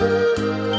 Música